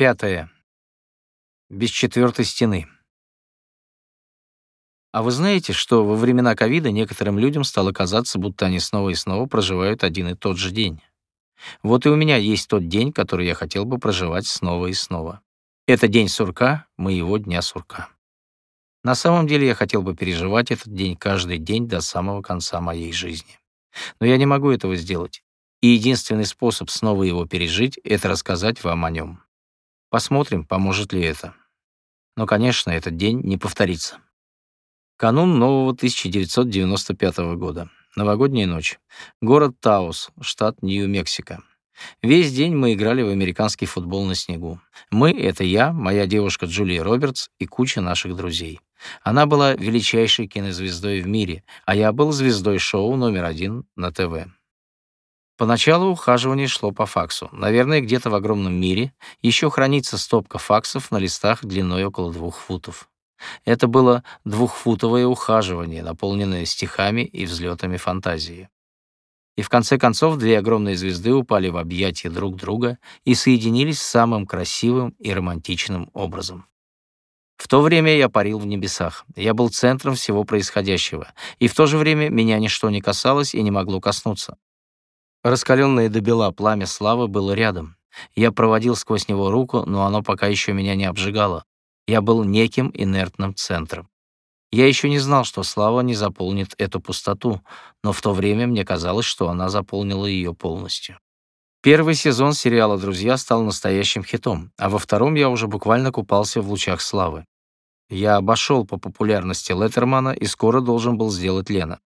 Пятое. Без четвертой стены. А вы знаете, что во времена ковида некоторым людям стало казаться, будто они снова и снова проживают один и тот же день? Вот и у меня есть тот день, который я хотел бы проживать снова и снова. Это день сурка, моего дня сурка. На самом деле я хотел бы переживать этот день каждый день до самого конца моей жизни. Но я не могу этого сделать. И единственный способ снова его пережить — это рассказать вам о нем. Посмотрим, поможет ли это. Но, конечно, этот день не повторится. Канун нового 1995 года. Новогодняя ночь. Город Таус, штат Нью-Мексико. Весь день мы играли в американский футбол на снегу. Мы — это я, моя девушка Джулия Робертс и куча наших друзей. Она была величайшей кинозвездой в мире, а я был звездой шоу номер один на ТВ. Поначалу ухаживание шло по факсу. Наверное, где-то в огромном мире еще хранится стопка факсов на листах длиной около двух футов. Это было двухфутовое ухаживание, наполненное стихами и взлетами фантазии. И в конце концов две огромные звезды упали в объятия друг друга и соединились самым красивым и романтичным образом. В то время я парил в небесах. Я был центром всего происходящего, и в то же время меня ничто не касалось и не могло коснуться. Раскаленное до бела пламя славы было рядом. Я проводил сквозь него руку, но оно пока еще меня не обжигало. Я был неким инертным центром. Я еще не знал, что слава не заполнит эту пустоту, но в то время мне казалось, что она заполнила ее полностью. Первый сезон сериала «Друзья» стал настоящим хитом, а во втором я уже буквально купался в лучах славы. Я обошел по популярности Леттермана и скоро должен был сделать Лена.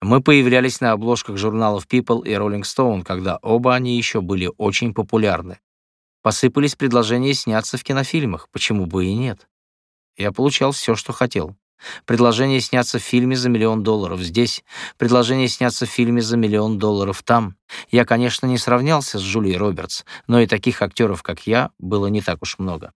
Мы появлялись на обложках журналов People и Rolling Stone, когда оба они еще были очень популярны. Посыпались предложения сняться в кинофильмах, почему бы и нет. Я получал все, что хотел. Предложение сняться в фильме за миллион долларов здесь, предложение сняться в фильме за миллион долларов там. Я, конечно, не сравнялся с Джулией Робертс, но и таких актеров, как я, было не так уж много.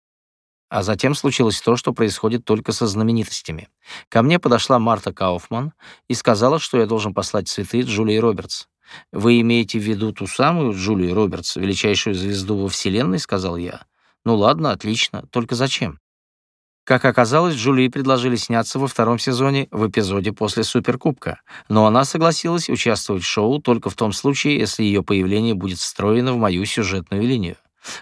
А затем случилось то, что происходит только со знаменитостями. Ко мне подошла Марта Кауфман и сказала, что я должен послать цветы Джулии Робертс. «Вы имеете в виду ту самую Джулию Робертс, величайшую звезду во Вселенной?» — сказал я. «Ну ладно, отлично. Только зачем?» Как оказалось, Джулии предложили сняться во втором сезоне в эпизоде после Суперкубка, но она согласилась участвовать в шоу только в том случае, если ее появление будет встроено в мою сюжетную линию.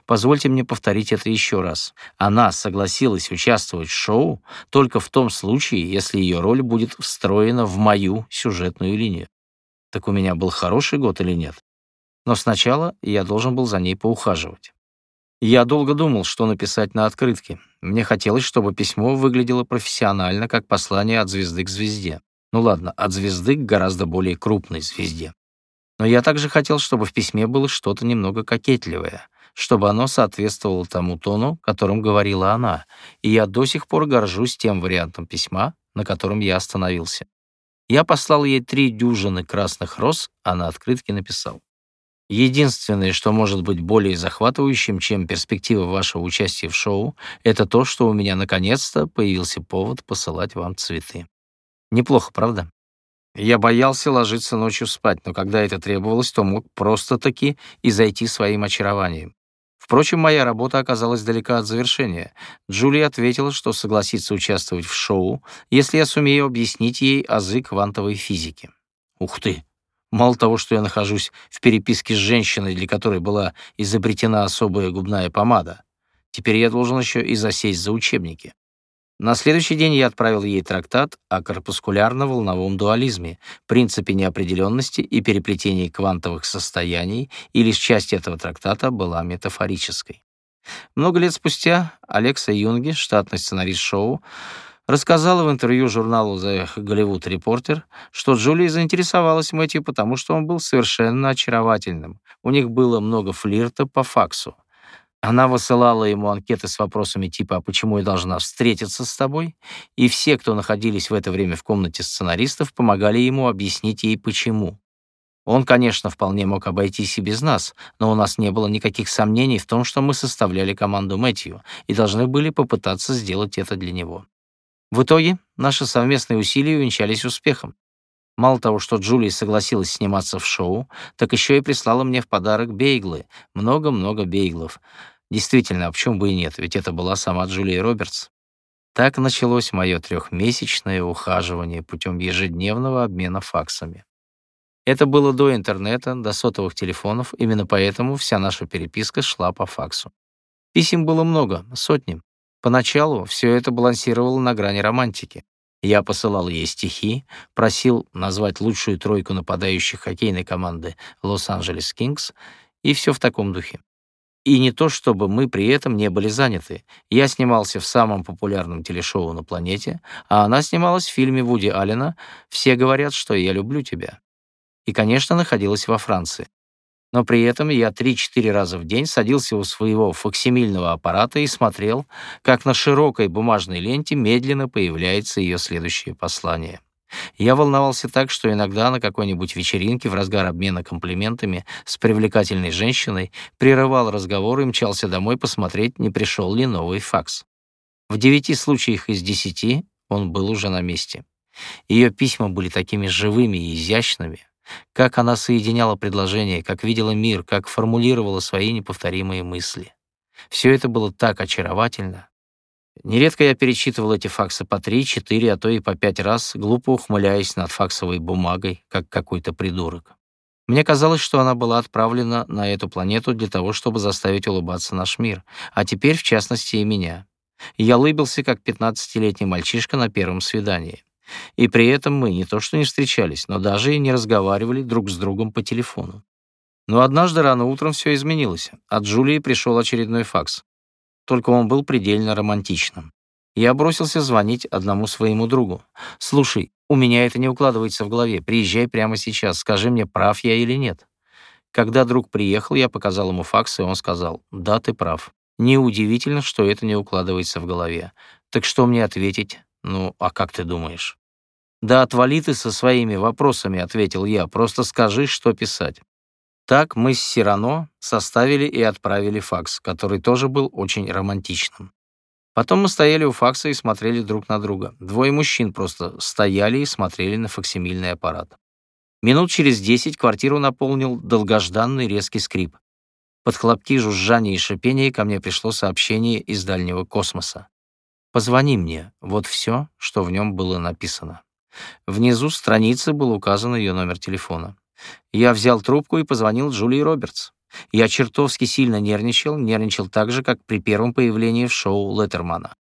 Позвольте мне повторить это еще раз. Она согласилась участвовать в шоу только в том случае, если ее роль будет встроена в мою сюжетную линию. Так у меня был хороший год или нет? Но сначала я должен был за ней поухаживать. Я долго думал, что написать на открытке. Мне хотелось, чтобы письмо выглядело профессионально, как послание от звезды к звезде. Ну ладно, от звезды к гораздо более крупной звезде. Но я также хотел, чтобы в письме было что-то немного кокетливое — чтобы оно соответствовало тому тону, которым говорила она, и я до сих пор горжусь тем вариантом письма, на котором я остановился. Я послал ей три дюжины красных роз, а на открытке написал. Единственное, что может быть более захватывающим, чем перспектива вашего участия в шоу, это то, что у меня наконец-то появился повод посылать вам цветы. Неплохо, правда? Я боялся ложиться ночью спать, но когда это требовалось, то мог просто-таки и зайти своим очарованием. Впрочем, моя работа оказалась далека от завершения. Джулия ответила, что согласится участвовать в шоу, если я сумею объяснить ей азы квантовой физики. Ух ты! Мало того, что я нахожусь в переписке с женщиной, для которой была изобретена особая губная помада, теперь я должен еще и засесть за учебники. На следующий день я отправил ей трактат о корпускулярно-волновом дуализме, принципе неопределенности и переплетении квантовых состояний, и лишь часть этого трактата была метафорической. Много лет спустя Алекса Юнги, штатный сценарист шоу, рассказала в интервью журналу The Hollywood Reporter, что Джулия заинтересовалась Мэтью, потому что он был совершенно очаровательным. У них было много флирта по факсу. Она высылала ему анкеты с вопросами типа «А почему я должна встретиться с тобой?» И все, кто находились в это время в комнате сценаристов, помогали ему объяснить ей почему. Он, конечно, вполне мог обойтись и без нас, но у нас не было никаких сомнений в том, что мы составляли команду Мэтью и должны были попытаться сделать это для него. В итоге наши совместные усилия увенчались успехом. Мало того, что Джулия согласилась сниматься в шоу, так еще и прислала мне в подарок бейглы, много-много бейглов. Действительно, а почему бы и нет, ведь это была сама Джулия Робертс. Так началось мое трехмесячное ухаживание путем ежедневного обмена факсами. Это было до интернета, до сотовых телефонов, именно поэтому вся наша переписка шла по факсу. Писем было много, сотни. Поначалу все это балансировало на грани романтики. Я посылал ей стихи, просил назвать лучшую тройку нападающих хоккейной команды Лос-Анджелес Кингс, и все в таком духе. И не то, чтобы мы при этом не были заняты. Я снимался в самом популярном телешоу на планете, а она снималась в фильме Вуди Аллена «Все говорят, что я люблю тебя». И, конечно, находилась во Франции. Но при этом я 3-4 раза в день садился у своего фоксимильного аппарата и смотрел, как на широкой бумажной ленте медленно появляется ее следующее послание. Я волновался так, что иногда на какой-нибудь вечеринке в разгар обмена комплиментами с привлекательной женщиной прерывал разговор и мчался домой посмотреть, не пришел ли новый факс. В девяти случаях из десяти он был уже на месте. Ее письма были такими живыми и изящными, как она соединяла предложения, как видела мир, как формулировала свои неповторимые мысли. Все это было так очаровательно, Нередко я перечитывал эти факсы по три, четыре, а то и по пять раз, глупо ухмыляясь над факсовой бумагой, как какой-то придурок. Мне казалось, что она была отправлена на эту планету для того, чтобы заставить улыбаться наш мир, а теперь, в частности, и меня. Я улыбился, как пятнадцатилетний мальчишка на первом свидании. И при этом мы не то что не встречались, но даже и не разговаривали друг с другом по телефону. Но однажды рано утром все изменилось. От Джулии пришел очередной факс только он был предельно романтичным. Я бросился звонить одному своему другу. «Слушай, у меня это не укладывается в голове. Приезжай прямо сейчас, скажи мне, прав я или нет». Когда друг приехал, я показал ему факс, и он сказал, «Да, ты прав. Неудивительно, что это не укладывается в голове. Так что мне ответить? Ну, а как ты думаешь?» «Да отвали ты со своими вопросами», — ответил я. «Просто скажи, что писать». Так мы с Сирано составили и отправили факс, который тоже был очень романтичным. Потом мы стояли у факса и смотрели друг на друга. Двое мужчин просто стояли и смотрели на факсимильный аппарат. Минут через десять квартиру наполнил долгожданный резкий скрип. Под хлопки, жужжания и шипения ко мне пришло сообщение из дальнего космоса. «Позвони мне». Вот все, что в нем было написано. Внизу страницы был указан ее номер телефона. Я взял трубку и позвонил Джулии Робертс. Я чертовски сильно нервничал, нервничал так же, как при первом появлении в шоу Леттермана.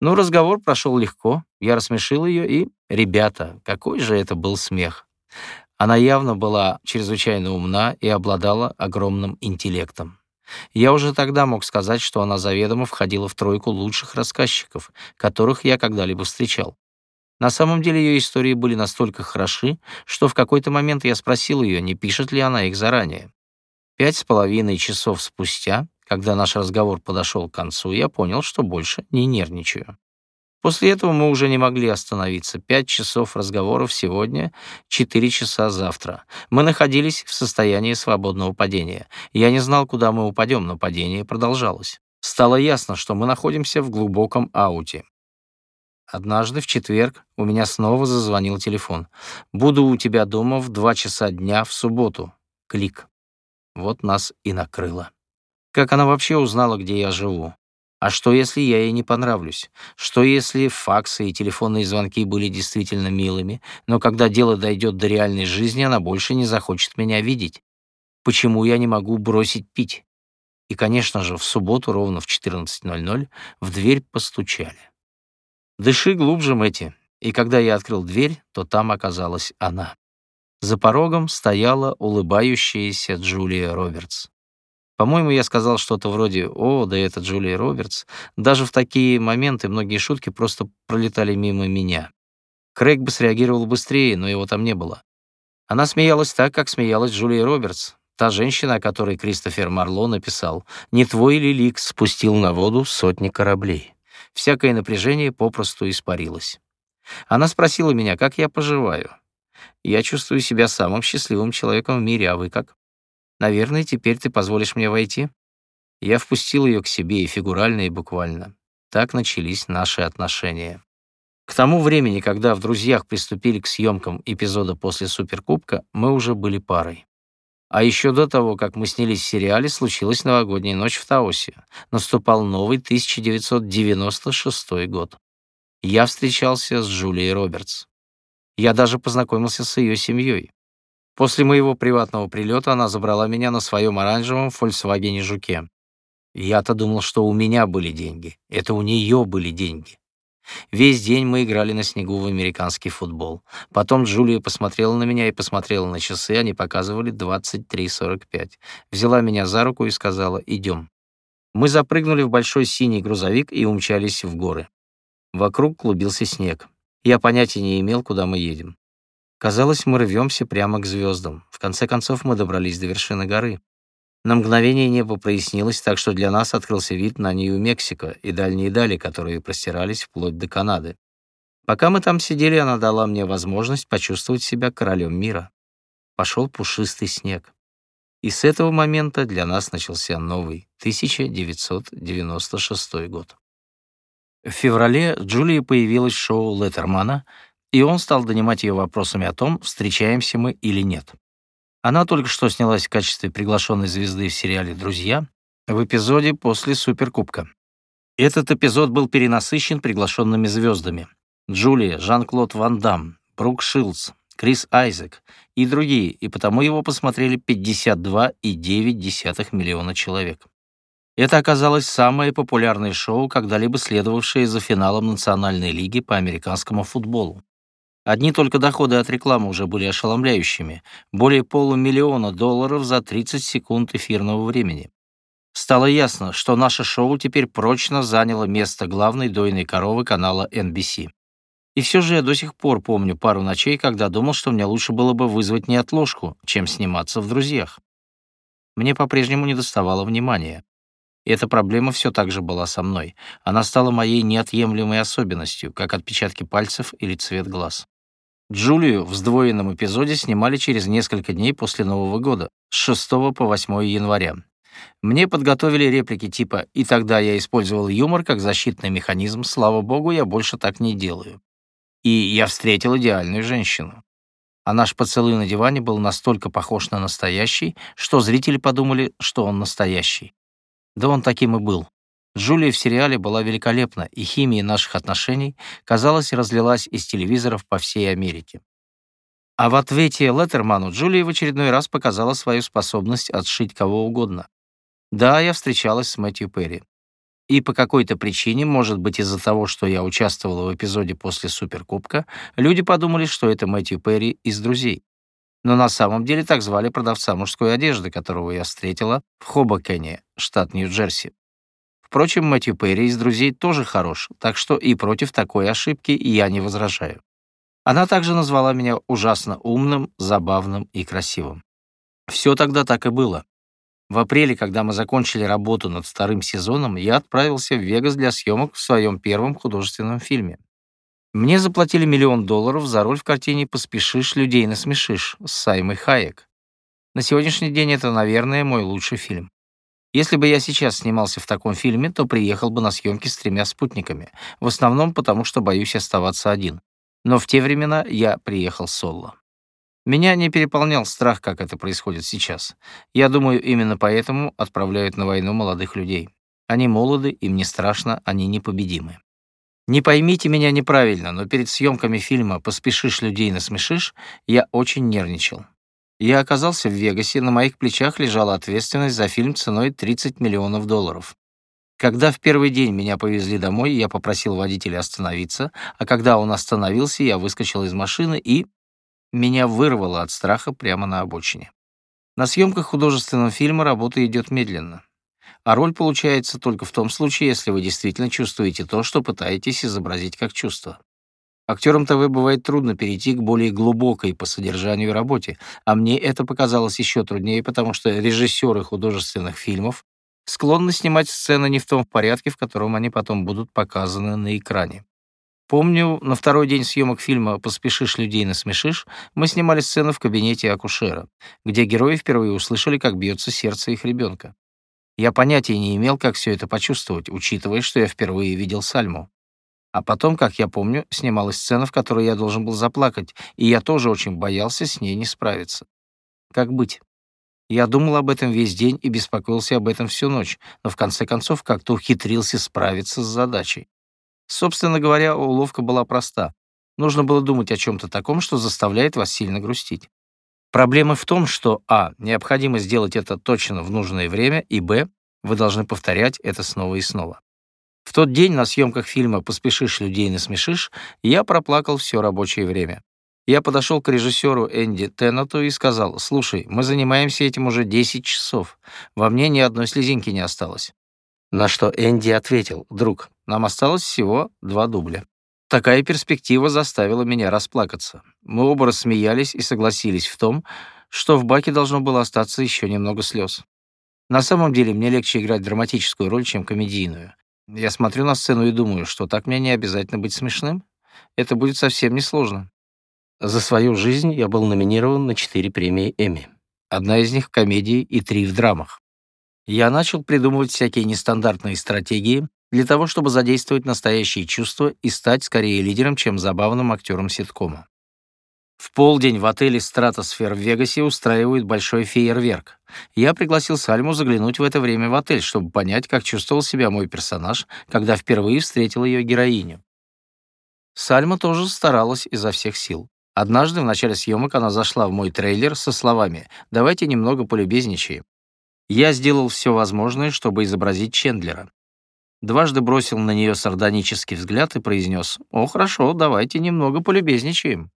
Но разговор прошел легко, я рассмешил ее, и, ребята, какой же это был смех. Она явно была чрезвычайно умна и обладала огромным интеллектом. Я уже тогда мог сказать, что она заведомо входила в тройку лучших рассказчиков, которых я когда-либо встречал. На самом деле ее истории были настолько хороши, что в какой-то момент я спросил ее, не пишет ли она их заранее. Пять с половиной часов спустя, когда наш разговор подошел к концу, я понял, что больше не нервничаю. После этого мы уже не могли остановиться. Пять часов разговоров сегодня, четыре часа завтра. Мы находились в состоянии свободного падения. Я не знал, куда мы упадем, но падение продолжалось. Стало ясно, что мы находимся в глубоком ауте. Однажды в четверг у меня снова зазвонил телефон. «Буду у тебя дома в два часа дня в субботу». Клик. Вот нас и накрыло. Как она вообще узнала, где я живу? А что, если я ей не понравлюсь? Что, если факсы и телефонные звонки были действительно милыми, но когда дело дойдет до реальной жизни, она больше не захочет меня видеть? Почему я не могу бросить пить? И, конечно же, в субботу ровно в 14.00 в дверь постучали. Дыши глубже, Мэти. И когда я открыл дверь, то там оказалась она. За порогом стояла улыбающаяся Джулия Робертс. По-моему, я сказал что-то вроде «О, да это Джулия Робертс». Даже в такие моменты многие шутки просто пролетали мимо меня. Крейг бы среагировал быстрее, но его там не было. Она смеялась так, как смеялась Джулия Робертс, та женщина, о которой Кристофер Марло написал «Не твой ли лик спустил на воду сотни кораблей». Всякое напряжение попросту испарилось. Она спросила меня, как я поживаю. Я чувствую себя самым счастливым человеком в мире, а вы как? Наверное, теперь ты позволишь мне войти? Я впустил ее к себе и фигурально, и буквально. Так начались наши отношения. К тому времени, когда в «Друзьях» приступили к съемкам эпизода после Суперкубка, мы уже были парой. А еще до того, как мы снялись в сериале, случилась новогодняя ночь в Таосе. Наступал новый 1996 год. Я встречался с Джулией Робертс. Я даже познакомился с ее семьей. После моего приватного прилета она забрала меня на своем оранжевом Volkswagen Жуке. Я-то думал, что у меня были деньги. Это у нее были деньги. Весь день мы играли на снегу в американский футбол. Потом Джулия посмотрела на меня и посмотрела на часы, они показывали 23:45. Взяла меня за руку и сказала: "Идем". Мы запрыгнули в большой синий грузовик и умчались в горы. Вокруг клубился снег. Я понятия не имел, куда мы едем. Казалось, мы рвемся прямо к звездам. В конце концов мы добрались до вершины горы. На мгновение небо прояснилось, так что для нас открылся вид на Нью-Мексико и дальние дали, которые простирались вплоть до Канады. Пока мы там сидели, она дала мне возможность почувствовать себя королем мира. Пошел пушистый снег. И с этого момента для нас начался новый 1996 год. В феврале Джулия появилась в шоу Леттермана, и он стал донимать ее вопросами о том, встречаемся мы или нет. Она только что снялась в качестве приглашенной звезды в сериале «Друзья» в эпизоде после Суперкубка. Этот эпизод был перенасыщен приглашенными звездами. Джулия, Жан-Клод Ван Дам, Брук Шилдс, Крис Айзек и другие, и потому его посмотрели 52,9 миллиона человек. Это оказалось самое популярное шоу, когда-либо следовавшее за финалом Национальной лиги по американскому футболу. Одни только доходы от рекламы уже были ошеломляющими. Более полумиллиона долларов за 30 секунд эфирного времени. Стало ясно, что наше шоу теперь прочно заняло место главной дойной коровы канала NBC. И все же я до сих пор помню пару ночей, когда думал, что мне лучше было бы вызвать неотложку, чем сниматься в «Друзьях». Мне по-прежнему недоставало внимания. И эта проблема все так же была со мной. Она стала моей неотъемлемой особенностью, как отпечатки пальцев или цвет глаз. Джулию в сдвоенном эпизоде снимали через несколько дней после Нового года, с 6 по 8 января. Мне подготовили реплики типа «И тогда я использовал юмор как защитный механизм, слава богу, я больше так не делаю». И я встретил идеальную женщину. А наш поцелуй на диване был настолько похож на настоящий, что зрители подумали, что он настоящий. Да он таким и был. Джулия в сериале была великолепна, и химия наших отношений, казалось, разлилась из телевизоров по всей Америке. А в ответе Леттерману Джулия в очередной раз показала свою способность отшить кого угодно. Да, я встречалась с Мэтью Перри. И по какой-то причине, может быть, из-за того, что я участвовала в эпизоде после Суперкубка, люди подумали, что это Мэтью Перри из «Друзей». Но на самом деле так звали продавца мужской одежды, которого я встретила в Хобокене, штат Нью-Джерси. Впрочем, Мэтью Перри из «Друзей» тоже хорош, так что и против такой ошибки я не возражаю. Она также назвала меня ужасно умным, забавным и красивым. Все тогда так и было. В апреле, когда мы закончили работу над вторым сезоном, я отправился в Вегас для съемок в своем первом художественном фильме. Мне заплатили миллион долларов за роль в картине «Поспешишь, людей насмешишь» с Саймой Хайек. На сегодняшний день это, наверное, мой лучший фильм. Если бы я сейчас снимался в таком фильме, то приехал бы на съемки с тремя спутниками, в основном потому, что боюсь оставаться один. Но в те времена я приехал соло. Меня не переполнял страх, как это происходит сейчас. Я думаю, именно поэтому отправляют на войну молодых людей. Они молоды, им не страшно, они непобедимы. Не поймите меня неправильно, но перед съемками фильма «Поспешишь, людей насмешишь» я очень нервничал. Я оказался в Вегасе, на моих плечах лежала ответственность за фильм ценой 30 миллионов долларов. Когда в первый день меня повезли домой, я попросил водителя остановиться, а когда он остановился, я выскочил из машины и... Меня вырвало от страха прямо на обочине. На съемках художественного фильма работа идет медленно. А роль получается только в том случае, если вы действительно чувствуете то, что пытаетесь изобразить как чувство. Актерам ТВ бывает трудно перейти к более глубокой по содержанию работе, а мне это показалось еще труднее, потому что режиссеры художественных фильмов склонны снимать сцены не в том порядке, в котором они потом будут показаны на экране. Помню, на второй день съемок фильма «Поспешишь, людей насмешишь» мы снимали сцену в кабинете акушера, где герои впервые услышали, как бьется сердце их ребенка. Я понятия не имел, как все это почувствовать, учитывая, что я впервые видел Сальму. А потом, как я помню, снималась сцена, в которой я должен был заплакать, и я тоже очень боялся с ней не справиться. Как быть? Я думал об этом весь день и беспокоился об этом всю ночь, но в конце концов как-то ухитрился справиться с задачей. Собственно говоря, уловка была проста. Нужно было думать о чем-то таком, что заставляет вас сильно грустить. Проблема в том, что а. необходимо сделать это точно в нужное время, и б. вы должны повторять это снова и снова. В тот день на съемках фильма «Поспешишь, людей насмешишь» я проплакал все рабочее время. Я подошел к режиссеру Энди Теннету и сказал, «Слушай, мы занимаемся этим уже 10 часов. Во мне ни одной слезинки не осталось». На что Энди ответил, «Друг, нам осталось всего два дубля». Такая перспектива заставила меня расплакаться. Мы оба рассмеялись и согласились в том, что в баке должно было остаться еще немного слез. На самом деле мне легче играть драматическую роль, чем комедийную. Я смотрю на сцену и думаю, что так мне не обязательно быть смешным. Это будет совсем несложно. За свою жизнь я был номинирован на четыре премии Эмми. Одна из них в комедии и три в драмах. Я начал придумывать всякие нестандартные стратегии для того, чтобы задействовать настоящие чувства и стать скорее лидером, чем забавным актером ситкома. В полдень в отеле «Стратосфер» в Вегасе устраивают большой фейерверк. Я пригласил Сальму заглянуть в это время в отель, чтобы понять, как чувствовал себя мой персонаж, когда впервые встретил ее героиню. Сальма тоже старалась изо всех сил. Однажды в начале съемок она зашла в мой трейлер со словами «Давайте немного полюбезничаем». Я сделал все возможное, чтобы изобразить Чендлера. Дважды бросил на нее сардонический взгляд и произнес «О, хорошо, давайте немного полюбезничаем».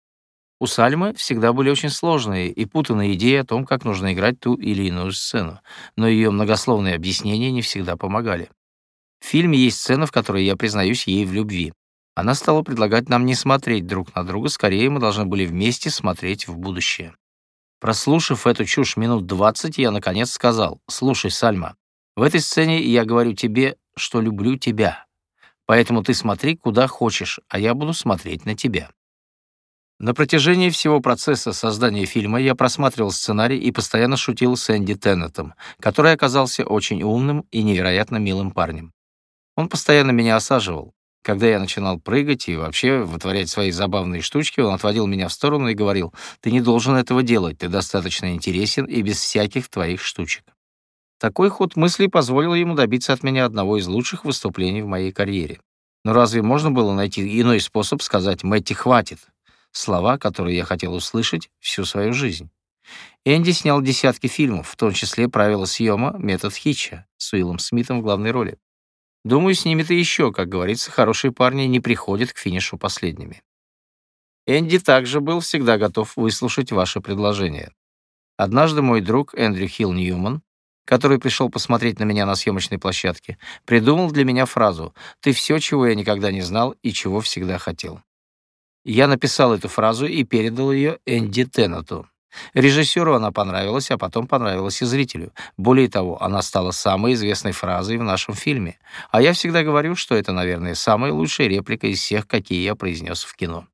У Сальмы всегда были очень сложные и путанные идеи о том, как нужно играть ту или иную сцену, но ее многословные объяснения не всегда помогали. В фильме есть сцена, в которой я признаюсь ей в любви. Она стала предлагать нам не смотреть друг на друга, скорее мы должны были вместе смотреть в будущее. Прослушав эту чушь минут 20, я наконец сказал, «Слушай, Сальма, в этой сцене я говорю тебе, что люблю тебя, поэтому ты смотри куда хочешь, а я буду смотреть на тебя». На протяжении всего процесса создания фильма я просматривал сценарий и постоянно шутил с Энди Теннетом, который оказался очень умным и невероятно милым парнем. Он постоянно меня осаживал. Когда я начинал прыгать и вообще вытворять свои забавные штучки, он отводил меня в сторону и говорил, «Ты не должен этого делать, ты достаточно интересен и без всяких твоих штучек». Такой ход мыслей позволил ему добиться от меня одного из лучших выступлений в моей карьере. Но разве можно было найти иной способ сказать «Мэтти, хватит»? Слова, которые я хотел услышать всю свою жизнь. Энди снял десятки фильмов, в том числе «Правила съема», «Метод Хитча» с Уиллом Смитом в главной роли. Думаю, снимет и еще, как говорится, хорошие парни не приходят к финишу последними. Энди также был всегда готов выслушать ваше предложение. Однажды мой друг Эндрю Хилл Ньюман, который пришел посмотреть на меня на съемочной площадке, придумал для меня фразу «Ты все, чего я никогда не знал и чего всегда хотел». Я написал эту фразу и передал ее Энди Теннету. Режиссеру она понравилась, а потом понравилась и зрителю. Более того, она стала самой известной фразой в нашем фильме. А я всегда говорю, что это, наверное, самая лучшая реплика из всех, какие я произнес в кино.